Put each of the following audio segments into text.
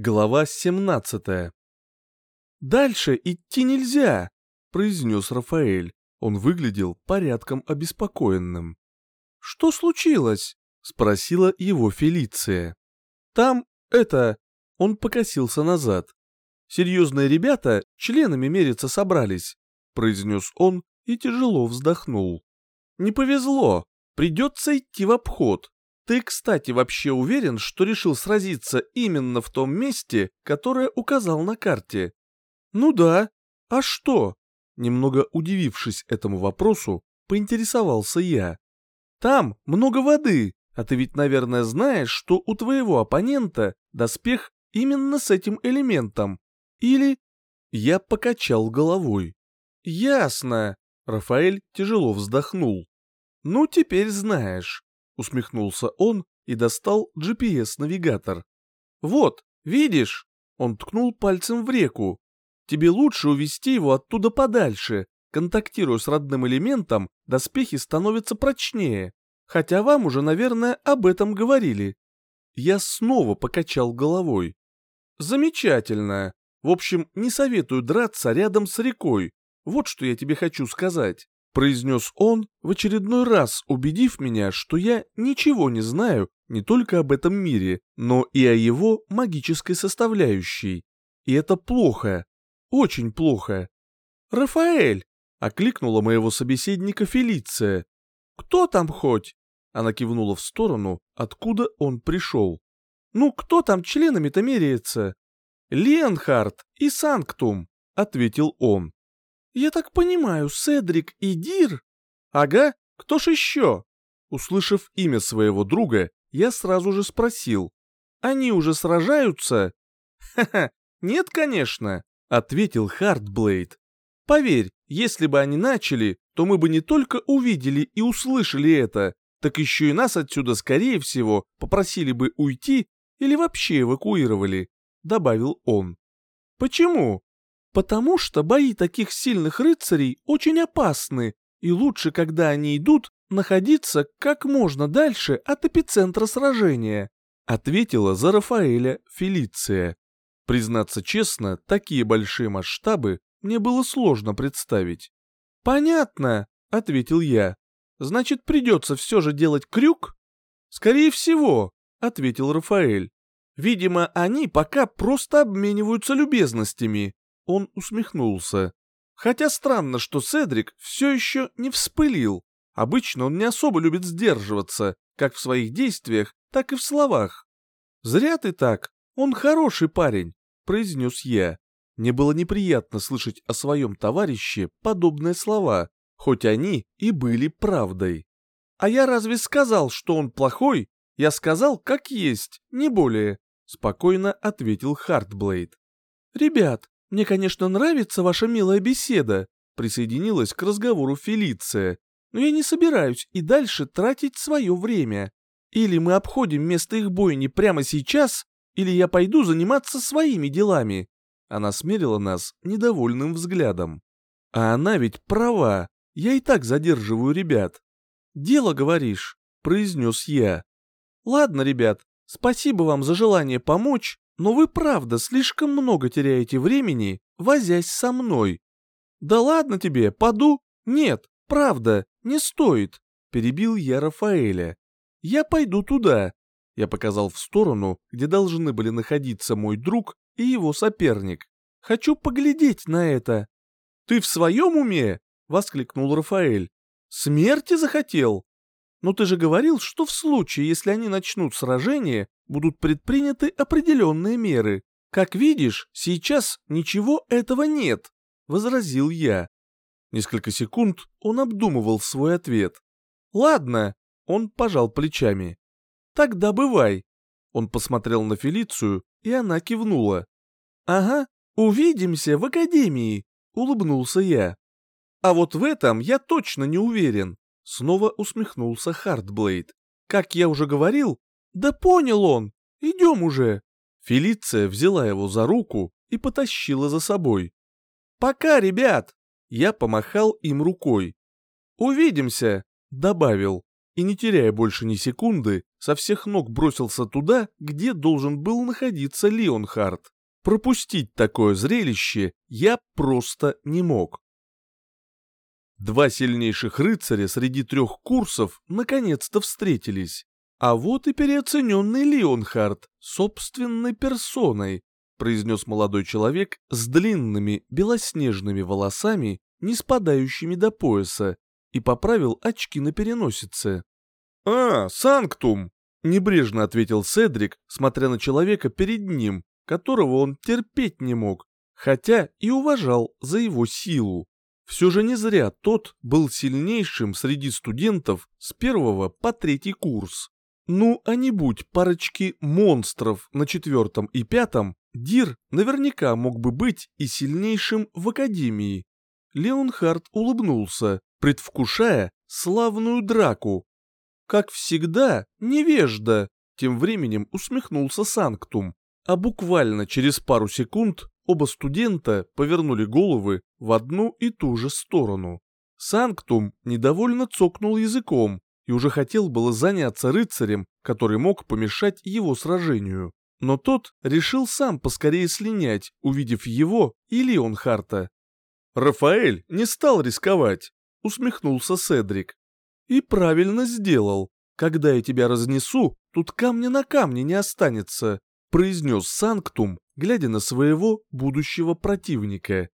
Глава 17 «Дальше идти нельзя», — произнес Рафаэль. Он выглядел порядком обеспокоенным. «Что случилось?» — спросила его Фелиция. «Там, это...» — он покосился назад. «Серьезные ребята членами мериться собрались», — произнес он и тяжело вздохнул. «Не повезло, придется идти в обход. Ты, кстати, вообще уверен, что решил сразиться именно в том месте, которое указал на карте? Ну да. А что? Немного удивившись этому вопросу, поинтересовался я. Там много воды, а ты ведь, наверное, знаешь, что у твоего оппонента доспех именно с этим элементом. Или... Я покачал головой. Ясно. Рафаэль тяжело вздохнул. Ну, теперь знаешь усмехнулся он и достал GPS-навигатор. «Вот, видишь?» Он ткнул пальцем в реку. «Тебе лучше увести его оттуда подальше. Контактируя с родным элементом, доспехи становятся прочнее. Хотя вам уже, наверное, об этом говорили». Я снова покачал головой. «Замечательно. В общем, не советую драться рядом с рекой. Вот что я тебе хочу сказать произнес он, в очередной раз убедив меня, что я ничего не знаю не только об этом мире, но и о его магической составляющей. И это плохо, очень плохо. «Рафаэль!» — окликнула моего собеседника Фелиция. «Кто там хоть?» Она кивнула в сторону, откуда он пришел. «Ну, кто там членами-то меряется?» «Леонхард и Санктум», — ответил он. «Я так понимаю, Седрик и Дир?» «Ага, кто ж еще?» Услышав имя своего друга, я сразу же спросил. «Они уже сражаются?» «Ха-ха, нет, конечно», — ответил Хартблейд. «Поверь, если бы они начали, то мы бы не только увидели и услышали это, так еще и нас отсюда, скорее всего, попросили бы уйти или вообще эвакуировали», — добавил он. «Почему?» Потому что бои таких сильных рыцарей очень опасны, и лучше, когда они идут, находиться как можно дальше от эпицентра сражения», ответила за Рафаэля Фелиция. Признаться честно, такие большие масштабы мне было сложно представить. «Понятно», — ответил я. «Значит, придется все же делать крюк?» «Скорее всего», — ответил Рафаэль. «Видимо, они пока просто обмениваются любезностями, он усмехнулся. Хотя странно, что Седрик все еще не вспылил. Обычно он не особо любит сдерживаться, как в своих действиях, так и в словах. «Зря ты так, он хороший парень», — произнес я. Мне было неприятно слышать о своем товарище подобные слова, хоть они и были правдой. «А я разве сказал, что он плохой? Я сказал, как есть, не более», — спокойно ответил Хартблейд. «Ребят, «Мне, конечно, нравится ваша милая беседа», — присоединилась к разговору Фелиция, «но я не собираюсь и дальше тратить свое время. Или мы обходим место их бойни прямо сейчас, или я пойду заниматься своими делами». Она смерила нас недовольным взглядом. «А она ведь права, я и так задерживаю ребят». «Дело, говоришь», — произнес я. «Ладно, ребят, спасибо вам за желание помочь, но вы правда слишком много теряете времени, возясь со мной. Да ладно тебе, поду? Нет, правда, не стоит, перебил я Рафаэля. Я пойду туда. Я показал в сторону, где должны были находиться мой друг и его соперник. Хочу поглядеть на это. Ты в своем уме? воскликнул Рафаэль. Смерти захотел? Но ты же говорил, что в случае, если они начнут сражение, будут предприняты определенные меры. Как видишь, сейчас ничего этого нет», — возразил я. Несколько секунд он обдумывал свой ответ. «Ладно», — он пожал плечами. «Тогда бывай». Он посмотрел на Фелицию, и она кивнула. «Ага, увидимся в академии», — улыбнулся я. «А вот в этом я точно не уверен», — снова усмехнулся Хартблейд. «Как я уже говорил, «Да понял он! Идем уже!» Фелиция взяла его за руку и потащила за собой. «Пока, ребят!» Я помахал им рукой. «Увидимся!» — добавил, и, не теряя больше ни секунды, со всех ног бросился туда, где должен был находиться Леонхард. Пропустить такое зрелище я просто не мог. Два сильнейших рыцаря среди трех курсов наконец-то встретились. А вот и переоцененный Леонхард собственной персоной, произнес молодой человек с длинными белоснежными волосами, не спадающими до пояса, и поправил очки на переносице. «А, Санктум!» — небрежно ответил Седрик, смотря на человека перед ним, которого он терпеть не мог, хотя и уважал за его силу. Все же не зря тот был сильнейшим среди студентов с первого по третий курс. Ну, а не будь парочки монстров на четвертом и пятом, Дир наверняка мог бы быть и сильнейшим в Академии. Леонхард улыбнулся, предвкушая славную драку. Как всегда, невежда, тем временем усмехнулся Санктум, а буквально через пару секунд Оба студента повернули головы в одну и ту же сторону. Санктум недовольно цокнул языком и уже хотел было заняться рыцарем, который мог помешать его сражению. Но тот решил сам поскорее слинять, увидев его и Леонхарта. «Рафаэль не стал рисковать», — усмехнулся Седрик. «И правильно сделал. Когда я тебя разнесу, тут камня на камне не останется», — произнес Санктум, глядя на своего будущего противника.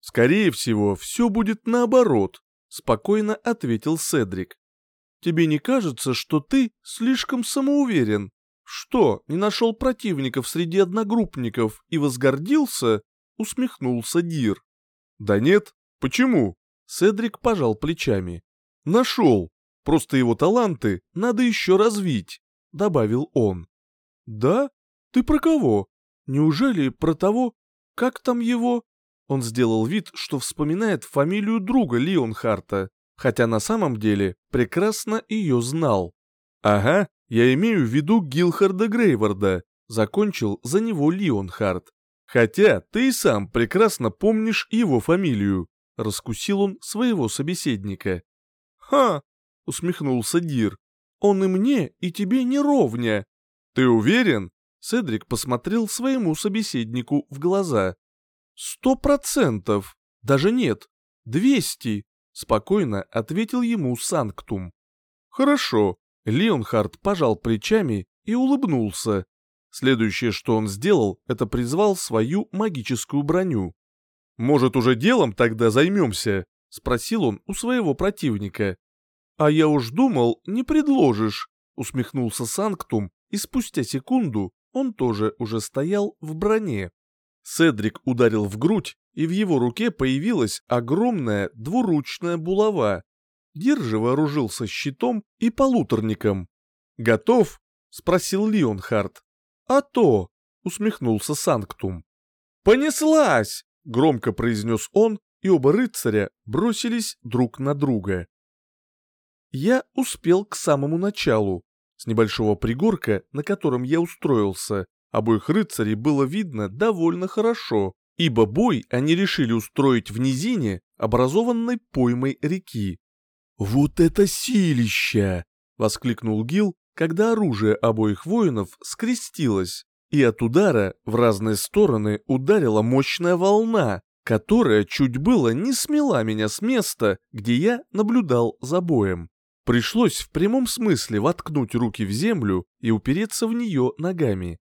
«Скорее всего, все будет наоборот», — спокойно ответил Седрик. «Тебе не кажется, что ты слишком самоуверен? Что, не нашел противников среди одногруппников и возгордился?» — усмехнулся Дир. «Да нет, почему?» — Седрик пожал плечами. «Нашел, просто его таланты надо еще развить», — добавил он. «Да? Ты про кого?» Неужели про того, как там его? Он сделал вид, что вспоминает фамилию друга Леонхарта, хотя на самом деле прекрасно ее знал. Ага, я имею в виду Гилхарда Грейварда, закончил за него Леонхард. Хотя ты и сам прекрасно помнишь его фамилию, раскусил он своего собеседника. Ха, усмехнулся Дир. Он и мне, и тебе не ровня. Ты уверен? Седрик посмотрел своему собеседнику в глаза. «Сто процентов! Даже нет! Двести!» — спокойно ответил ему Санктум. «Хорошо». Леонхард пожал плечами и улыбнулся. Следующее, что он сделал, это призвал свою магическую броню. «Может, уже делом тогда займемся?» — спросил он у своего противника. «А я уж думал, не предложишь», — усмехнулся Санктум, и спустя секунду он тоже уже стоял в броне. Седрик ударил в грудь, и в его руке появилась огромная двуручная булава. Дир вооружился щитом и полуторником. «Готов?» — спросил Леонхард. «А то!» — усмехнулся Санктум. «Понеслась!» — громко произнес он, и оба рыцаря бросились друг на друга. Я успел к самому началу, с небольшого пригорка, на котором я устроился, обоих рыцарей было видно довольно хорошо, ибо бой они решили устроить в низине, образованной поймой реки. «Вот это силища!» — воскликнул Гил, когда оружие обоих воинов скрестилось, и от удара в разные стороны ударила мощная волна, которая чуть было не смела меня с места, где я наблюдал за боем. Пришлось в прямом смысле воткнуть руки в землю и упереться в нее ногами.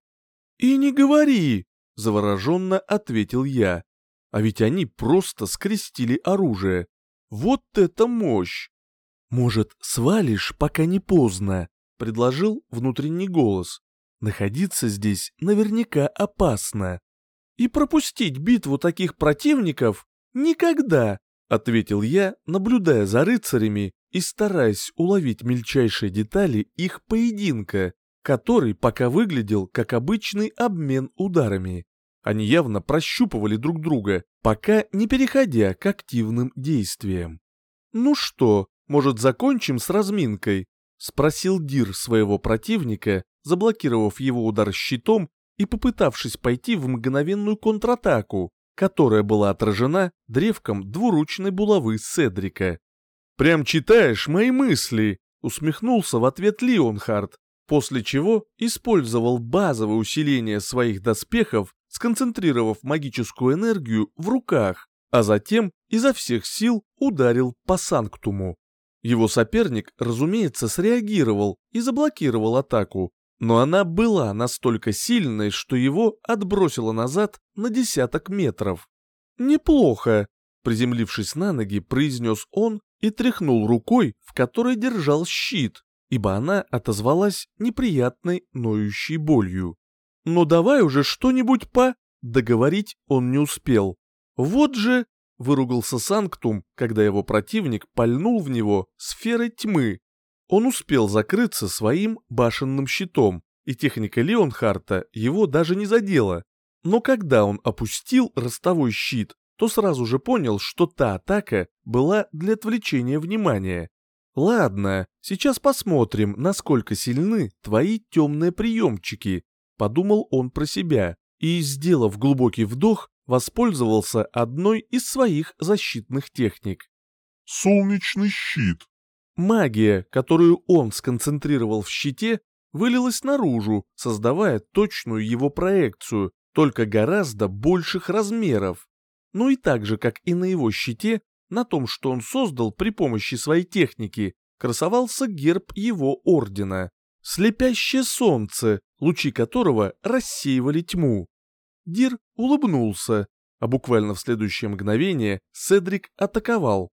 «И не говори!» — завороженно ответил я. А ведь они просто скрестили оружие. Вот это мощь! «Может, свалишь, пока не поздно?» — предложил внутренний голос. «Находиться здесь наверняка опасно». «И пропустить битву таких противников никогда!» — ответил я, наблюдая за рыцарями и стараясь уловить мельчайшие детали их поединка, который пока выглядел как обычный обмен ударами. Они явно прощупывали друг друга, пока не переходя к активным действиям. «Ну что, может, закончим с разминкой?» — спросил Дир своего противника, заблокировав его удар щитом и попытавшись пойти в мгновенную контратаку, которая была отражена древком двуручной булавы Седрика. «Прям читаешь мои мысли!» — усмехнулся в ответ Леонхард. После чего использовал базовое усиление своих доспехов, сконцентрировав магическую энергию в руках, а затем изо всех сил ударил по санктуму. Его соперник, разумеется, среагировал и заблокировал атаку, но она была настолько сильной, что его отбросило назад на десяток метров. «Неплохо», — приземлившись на ноги, произнес он и тряхнул рукой, в которой держал щит, ибо она отозвалась неприятной ноющей болью. «Но давай уже что-нибудь по...» Договорить он не успел. «Вот же...» — выругался Санктум, когда его противник пальнул в него сферой тьмы. Он успел закрыться своим башенным щитом, и техника Леонхарта его даже не задела. Но когда он опустил ростовой щит, то сразу же понял, что та атака была для отвлечения внимания. «Ладно, сейчас посмотрим, насколько сильны твои темные приемчики», — подумал он про себя, и, сделав глубокий вдох, воспользовался одной из своих защитных техник. «Солнечный щит». Магия, которую он сконцентрировал в щите, вылилась наружу, создавая точную его проекцию, только гораздо больших размеров. Ну и так же, как и на его щите, на том, что он создал при помощи своей техники, красовался герб его ордена. Слепящее солнце, лучи которого рассеивали тьму. Дир улыбнулся, а буквально в следующее мгновение Седрик атаковал.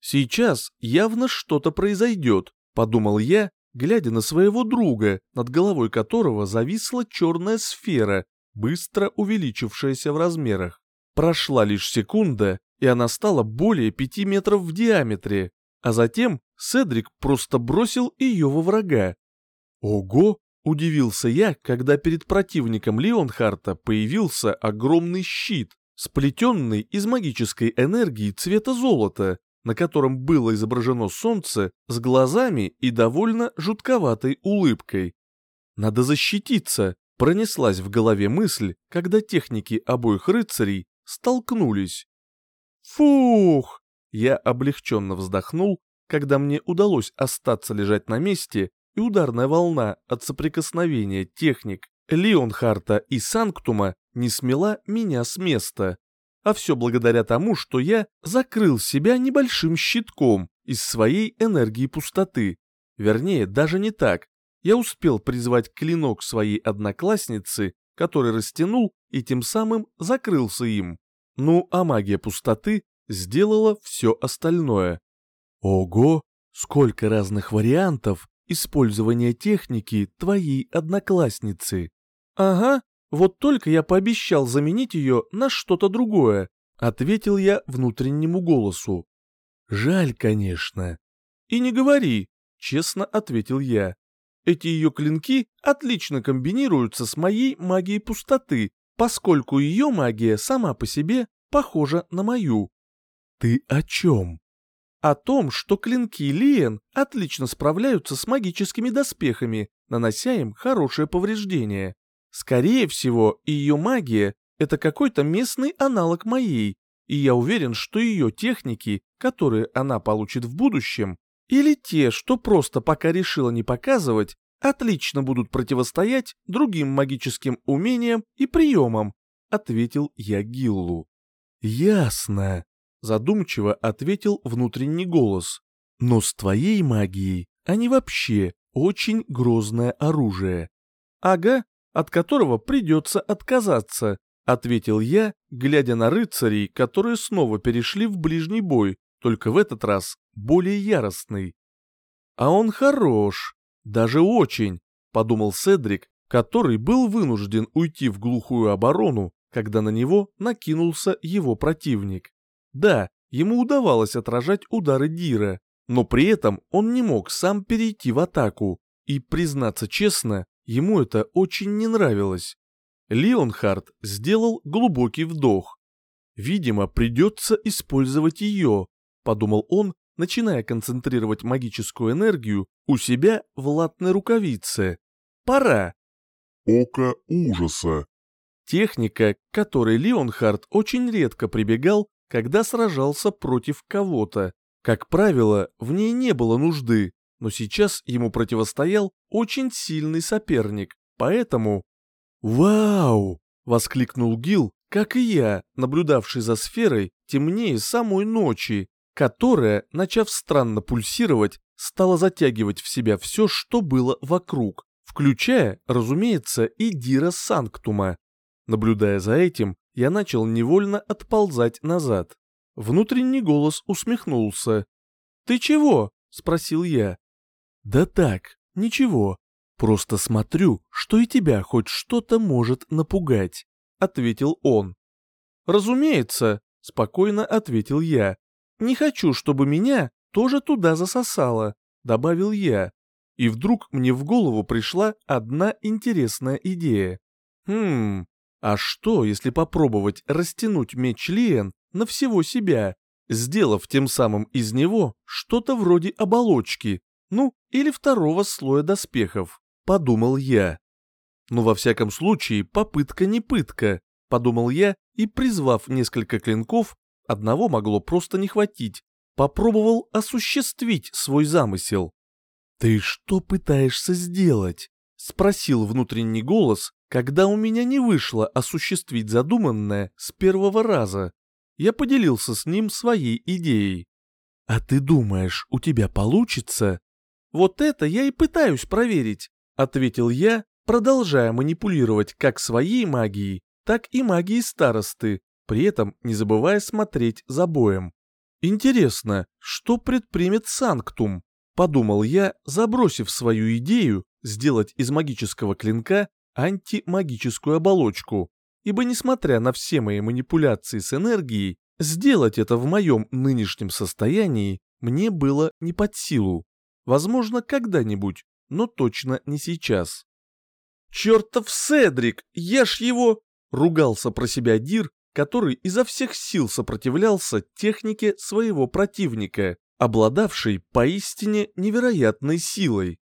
«Сейчас явно что-то произойдет», — подумал я, глядя на своего друга, над головой которого зависла черная сфера, быстро увеличившаяся в размерах. Прошла лишь секунда, и она стала более пяти метров в диаметре, а затем Седрик просто бросил ее во врага. Ого! Удивился я, когда перед противником Леонхарта появился огромный щит, сплетенный из магической энергии цвета золота, на котором было изображено солнце с глазами и довольно жутковатой улыбкой. «Надо защититься», — пронеслась в голове мысль, когда техники обоих рыцарей столкнулись. «Фух!» Я облегченно вздохнул, когда мне удалось остаться лежать на месте, и ударная волна от соприкосновения техник Леонхарта и Санктума не смела меня с места. А все благодаря тому, что я закрыл себя небольшим щитком из своей энергии пустоты. Вернее, даже не так. Я успел призвать клинок своей одноклассницы, который растянул и тем самым закрылся им. Ну, а магия пустоты сделала все остальное. Ого, сколько разных вариантов использования техники твоей одноклассницы. Ага, вот только я пообещал заменить ее на что-то другое, ответил я внутреннему голосу. Жаль, конечно. И не говори, честно ответил я. Эти ее клинки отлично комбинируются с моей магией пустоты, поскольку ее магия сама по себе похожа на мою. Ты о чем? О том, что клинки Лиен отлично справляются с магическими доспехами, нанося им хорошее повреждение. Скорее всего, ее магия — это какой-то местный аналог моей, и я уверен, что ее техники, которые она получит в будущем, или те, что просто пока решила не показывать, отлично будут противостоять другим магическим умениям и приемам, ответил я Гиллу. «Ясно», — задумчиво ответил внутренний голос. «Но с твоей магией они вообще очень грозное оружие». «Ага, от которого придется отказаться», — ответил я, глядя на рыцарей, которые снова перешли в ближний бой, только в этот раз более яростный. «А он хорош, даже очень», — подумал Седрик, который был вынужден уйти в глухую оборону когда на него накинулся его противник. Да, ему удавалось отражать удары Дира, но при этом он не мог сам перейти в атаку, и, признаться честно, ему это очень не нравилось. Леонхард сделал глубокий вдох. «Видимо, придется использовать ее», — подумал он, начиная концентрировать магическую энергию у себя в латной рукавице. «Пора!» «Око ужаса!» Техника, к которой Леонхард очень редко прибегал, когда сражался против кого-то. Как правило, в ней не было нужды, но сейчас ему противостоял очень сильный соперник, поэтому... «Вау!» — воскликнул Гил, как и я, наблюдавший за сферой темнее самой ночи, которая, начав странно пульсировать, стала затягивать в себя все, что было вокруг, включая, разумеется, и Дира Санктума. Наблюдая за этим, я начал невольно отползать назад. Внутренний голос усмехнулся. «Ты чего?» — спросил я. «Да так, ничего. Просто смотрю, что и тебя хоть что-то может напугать», — ответил он. «Разумеется», — спокойно ответил я. «Не хочу, чтобы меня тоже туда засосало», — добавил я. И вдруг мне в голову пришла одна интересная идея. Хм, а что, если попробовать растянуть меч Лиен на всего себя, сделав тем самым из него что-то вроде оболочки, ну, или второго слоя доспехов, подумал я. Но во всяком случае, попытка не пытка, подумал я и, призвав несколько клинков, одного могло просто не хватить, попробовал осуществить свой замысел. «Ты что пытаешься сделать?» — спросил внутренний голос, когда у меня не вышло осуществить задуманное с первого раза. Я поделился с ним своей идеей. «А ты думаешь, у тебя получится?» «Вот это я и пытаюсь проверить», — ответил я, продолжая манипулировать как своей магией, так и магией старосты, при этом не забывая смотреть за боем. «Интересно, что предпримет Санктум?» — подумал я, забросив свою идею сделать из магического клинка антимагическую оболочку, ибо несмотря на все мои манипуляции с энергией, сделать это в моем нынешнем состоянии мне было не под силу. Возможно, когда-нибудь, но точно не сейчас. «Чертов Седрик, ешь его!» — ругался про себя Дир, который изо всех сил сопротивлялся технике своего противника, обладавшей поистине невероятной силой.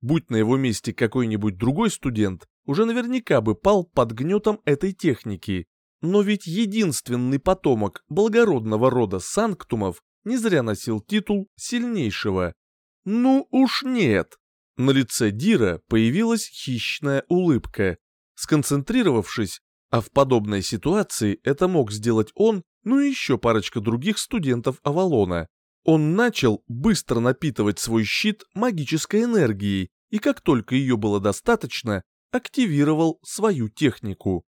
Будь на его месте какой-нибудь другой студент, уже наверняка бы пал под гнетом этой техники. Но ведь единственный потомок благородного рода Санктумов не зря носил титул сильнейшего. Ну уж нет. На лице Дира появилась хищная улыбка. Сконцентрировавшись, а в подобной ситуации это мог сделать он, ну и еще парочка других студентов Авалона. Он начал быстро напитывать свой щит магической энергией, и как только ее было достаточно, активировал свою технику.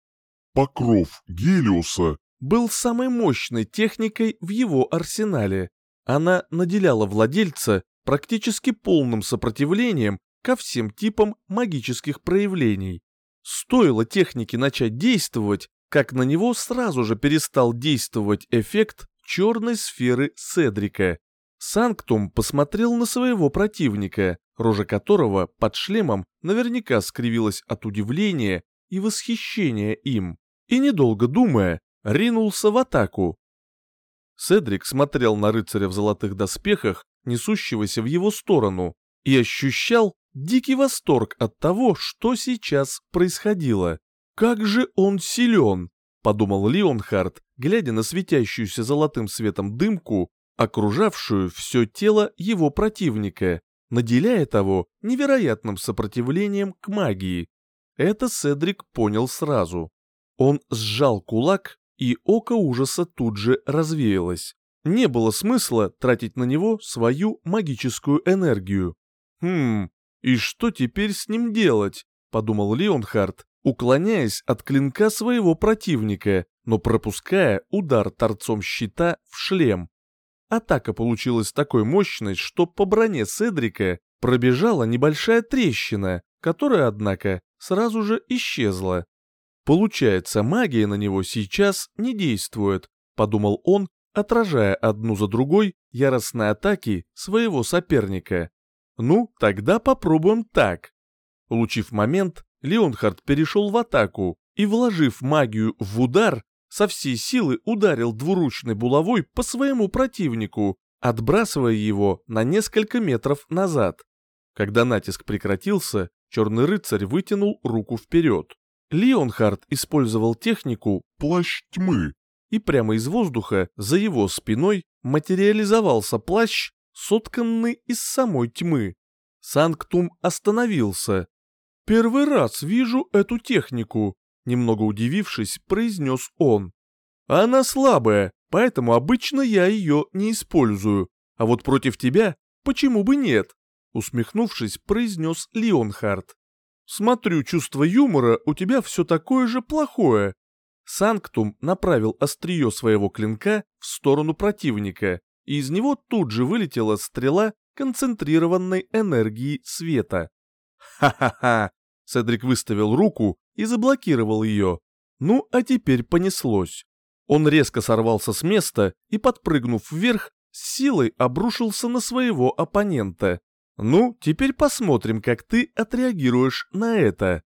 Покров Гелиуса был самой мощной техникой в его арсенале. Она наделяла владельца практически полным сопротивлением ко всем типам магических проявлений. Стоило технике начать действовать, как на него сразу же перестал действовать эффект черной сферы Седрика. Санктум посмотрел на своего противника, рожа которого под шлемом наверняка скривилась от удивления и восхищения им, и, недолго думая, ринулся в атаку. Седрик смотрел на рыцаря в золотых доспехах, несущегося в его сторону, и ощущал дикий восторг от того, что сейчас происходило. «Как же он силен!» — подумал Леонхард, глядя на светящуюся золотым светом дымку, окружавшую все тело его противника, наделяя того невероятным сопротивлением к магии. Это Седрик понял сразу. Он сжал кулак, и око ужаса тут же развеялось. Не было смысла тратить на него свою магическую энергию. «Хм, и что теперь с ним делать?» — подумал Леонхард, уклоняясь от клинка своего противника, но пропуская удар торцом щита в шлем. Атака получилась такой мощной, что по броне Седрика пробежала небольшая трещина, которая, однако, сразу же исчезла. Получается, магия на него сейчас не действует, подумал он, отражая одну за другой яростные атаки своего соперника. Ну, тогда попробуем так. Улучив момент, Леонхард перешел в атаку и, вложив магию в удар, со всей силы ударил двуручной булавой по своему противнику, отбрасывая его на несколько метров назад. Когда натиск прекратился, черный рыцарь вытянул руку вперед. Леонхард использовал технику «Плащ тьмы», и прямо из воздуха за его спиной материализовался плащ, сотканный из самой тьмы. Санктум остановился. «Первый раз вижу эту технику», — немного удивившись, произнес он. «Она слабая, поэтому обычно я ее не использую. А вот против тебя почему бы нет?» Усмехнувшись, произнес Леонхард. «Смотрю, чувство юмора у тебя все такое же плохое». Санктум направил острие своего клинка в сторону противника, и из него тут же вылетела стрела концентрированной энергии света. «Ха-ха-ха!» Седрик выставил руку и заблокировал ее. Ну, а теперь понеслось. Он резко сорвался с места и, подпрыгнув вверх, с силой обрушился на своего оппонента. «Ну, теперь посмотрим, как ты отреагируешь на это».